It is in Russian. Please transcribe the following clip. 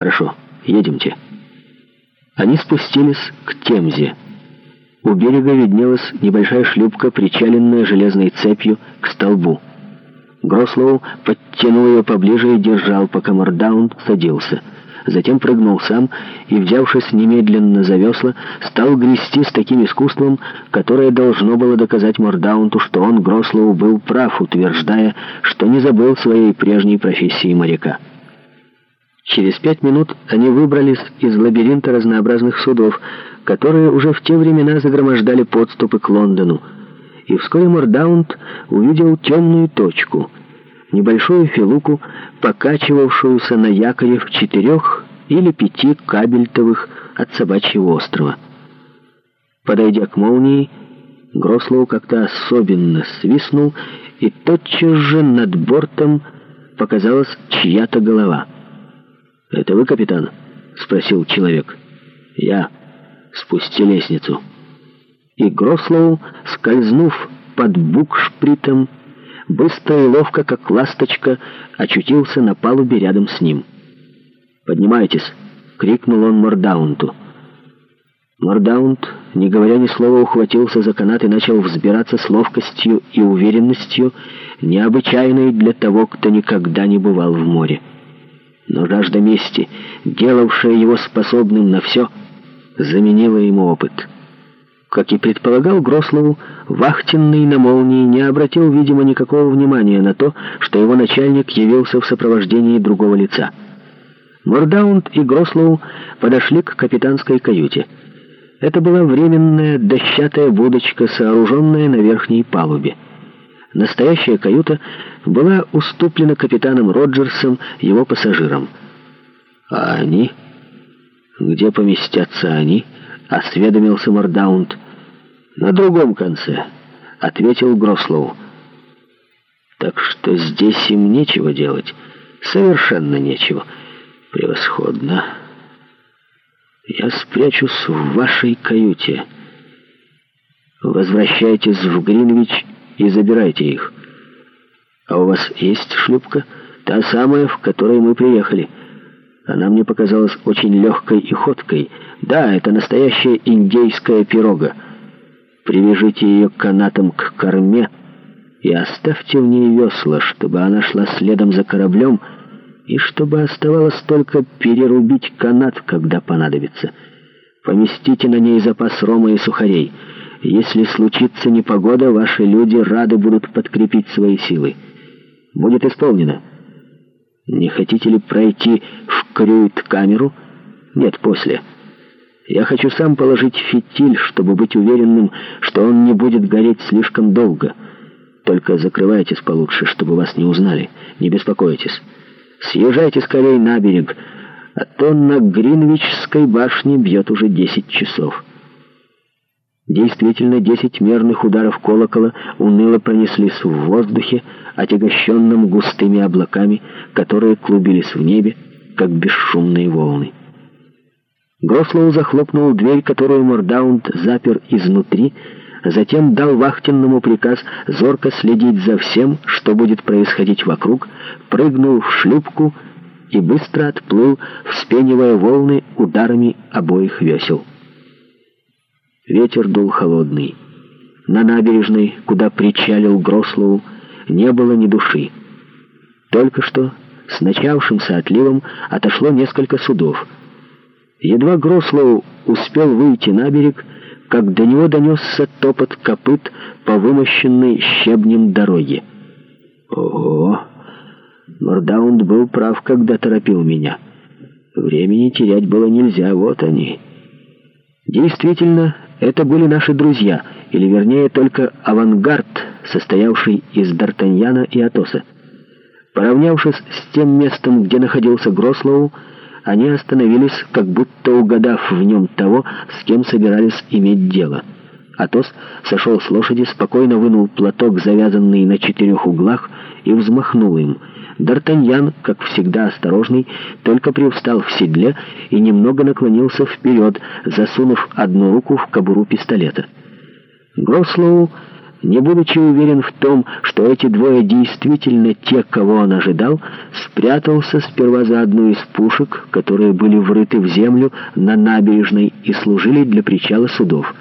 «Хорошо, едемте». Они спустились к Темзе. У берега виднелась небольшая шлюпка, причаленная железной цепью к столбу. Грослоу подтянул ее поближе и держал, пока Мордаун садился. Затем прыгнул сам и, взявшись немедленно за весла, стал грести с таким искусством, которое должно было доказать Мордаунту, что он, Грослоу, был прав, утверждая, что не забыл своей прежней профессии моряка. Через пять минут они выбрались из лабиринта разнообразных судов, которые уже в те времена загромождали подступы к Лондону. И вскоре Мордаунд увидел темную точку, небольшую филуку, покачивавшуюся на якоре в четырех или пяти кабельтовых от собачьего острова. Подойдя к молнии, Грослоу как-то особенно свистнул, и тотчас же над бортом показалась чья-то голова — «Это вы, капитан?» — спросил человек. «Я. Спусти лестницу». И Грослоу, скользнув под букшпритом, быстро и ловко, как ласточка, очутился на палубе рядом с ним. «Поднимайтесь!» — крикнул он Мордаунту. Мордаунт, не говоря ни слова, ухватился за канат и начал взбираться с ловкостью и уверенностью, необычайной для того, кто никогда не бывал в море но жажда мести, делавшая его способным на все, заменила ему опыт. Как и предполагал Грослову, вахтенный на молнии не обратил, видимо, никакого внимания на то, что его начальник явился в сопровождении другого лица. Мордаунд и Грослоу подошли к капитанской каюте. Это была временная дощатая будочка, сооруженная на верхней палубе. Настоящая каюта была уступлена капитаном Роджерсом его пассажирам. «А они? Где поместятся они?» — осведомился Мордаунд. «На другом конце», — ответил Грослоу. «Так что здесь им нечего делать. Совершенно нечего. Превосходно. Я спрячусь в вашей каюте. Возвращайтесь в Гринвич и забирайте их. А у вас есть шлюпка? Та самая, в которой мы приехали. Она мне показалась очень легкой и ходкой. Да, это настоящая индейская пирога. Привяжите ее канатом к корме и оставьте в ней весла, чтобы она шла следом за кораблем и чтобы оставалось только перерубить канат, когда понадобится. Поместите на ней запас рома и сухарей». Если случится непогода, ваши люди рады будут подкрепить свои силы. Будет исполнено. Не хотите ли пройти в крюит-камеру? Нет, после. Я хочу сам положить фитиль, чтобы быть уверенным, что он не будет гореть слишком долго. Только закрывайтесь получше, чтобы вас не узнали. Не беспокойтесь. Съезжайте скорее на берег, а то на Гринвичской башне бьет уже 10 часов». Действительно, десять мерных ударов колокола уныло пронеслись в воздухе, отягощенном густыми облаками, которые клубились в небе, как бесшумные волны. Грослоу захлопнул дверь, которую Мордаунд запер изнутри, затем дал вахтенному приказ зорко следить за всем, что будет происходить вокруг, прыгнул в шлюпку и быстро отплыл, вспенивая волны ударами обоих весел. Ветер дул холодный. На набережной, куда причалил Грослоу, не было ни души. Только что с начавшимся отливом отошло несколько судов. Едва Грослоу успел выйти на берег, как до него донесся топот копыт по вымощенной щебнем дороге. Ого! Нордаунд был прав, когда торопил меня. Времени терять было нельзя, вот они. Действительно, это были наши друзья, или вернее только авангард, состоявший из Д'Артаньяна и Атоса. Поравнявшись с тем местом, где находился Грослоу, они остановились, как будто угадав в нем того, с кем собирались иметь дело. Атос сошел с лошади, спокойно вынул платок, завязанный на четырех углах, и взмахнул им. Д'Артаньян, как всегда осторожный, только привстал в седле и немного наклонился вперед, засунув одну руку в кобуру пистолета. Грослоу, не будучи уверен в том, что эти двое действительно те, кого он ожидал, спрятался сперва за одну из пушек, которые были врыты в землю на набережной и служили для причала судов.